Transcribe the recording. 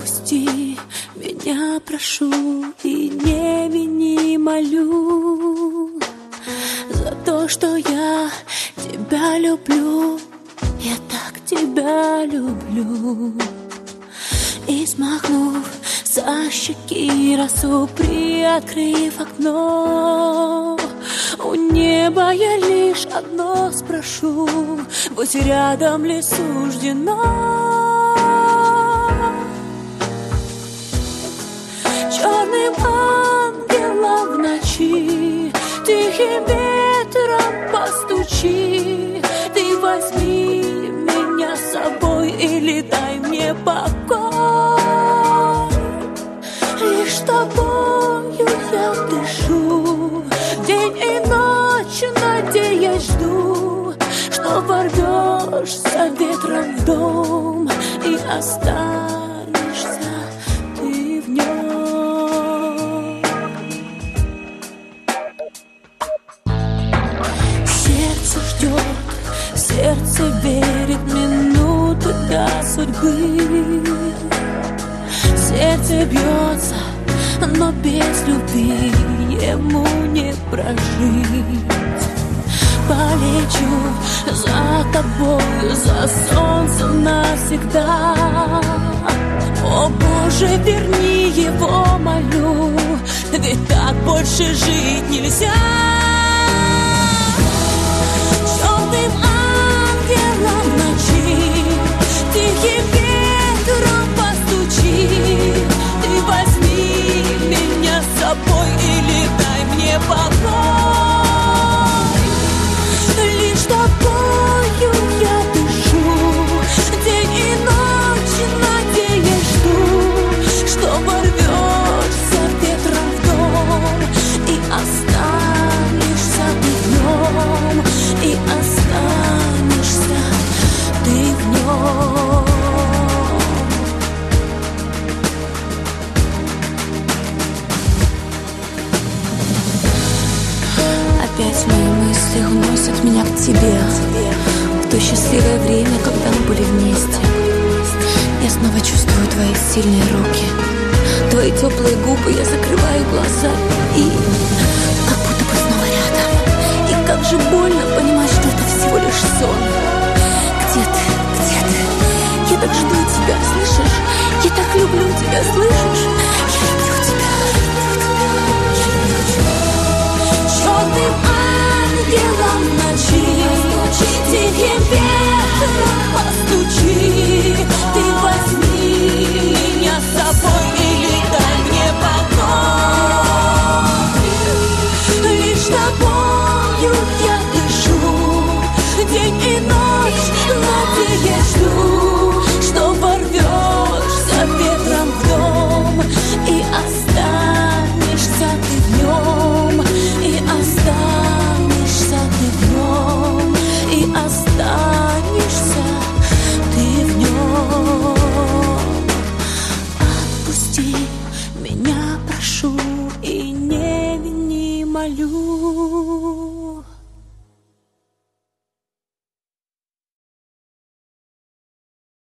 Прости меня, прошу, и не вини, молю За то, что я тебя люблю, я так тебя люблю. И смахнув со щеки росу, приоткрыв окно У неба я лишь одно спрошу, Будь рядом ли суждено черным ангелом в ночи, тихим ветром постучи, ты возьми меня с собой или дай мне покой. Лишь тобою я дышу, день и ночь надеясь жду, что ворвешься ветром в дом и останешься. Сердце верит минуты до судьбы. Сердце бьется, но без любви ему не прожить. Полечу за тобой, за солнцем навсегда. О Боже, верни его, молю Ведь так больше жить нельзя Опять мои мысли уносят меня к тебе. В то счастливое время, когда мы были вместе. Я снова чувствую твои сильные руки. Твои теплые губы, я закрываю глаза. И как будто бы снова рядом. И как же больно понимать, что это всего лишь сон. Где ты, где ты? Я так жду тебя, слышишь? Я так люблю тебя, слышишь? Черным ангелом ночи Тихим ветром my love.